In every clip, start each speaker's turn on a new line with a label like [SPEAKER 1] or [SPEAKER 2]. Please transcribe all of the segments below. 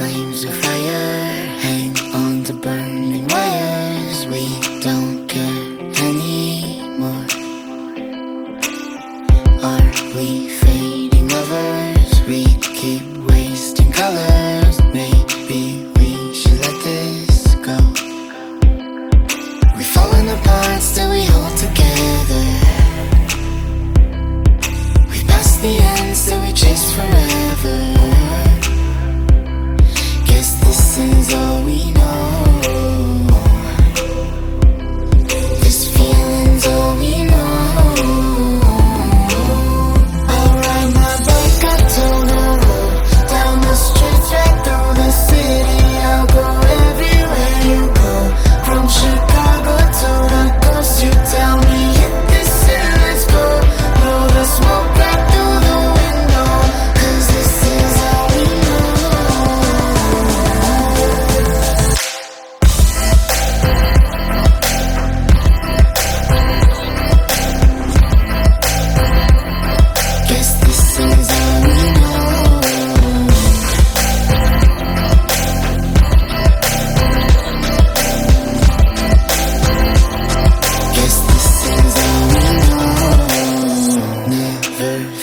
[SPEAKER 1] flames of fire hang on the burning wires. We don't care anymore. Are we fading lovers? We keep wasting colors. Maybe we should let this go. We've fallen apart, still we hold together. We've passed the end, still we chase forever.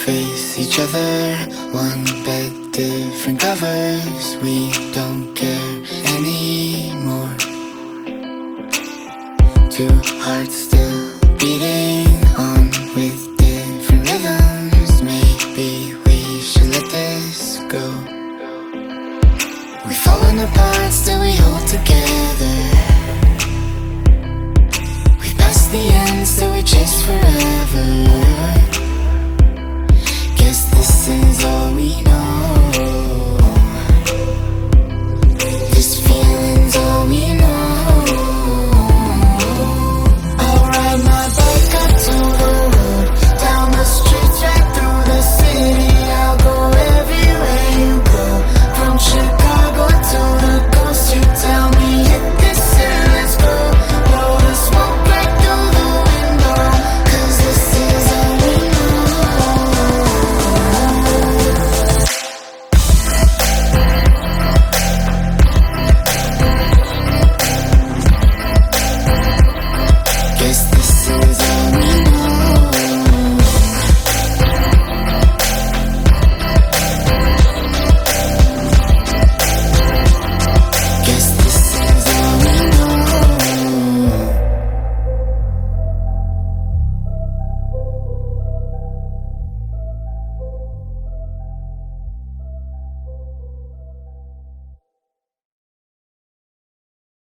[SPEAKER 1] face each other. One bed, different covers. We don't care anymore. Two hearts still beating on with different rhythms. Maybe we should let this go. We're falling apart, still we hold together. We pass the end, still we chase forever season.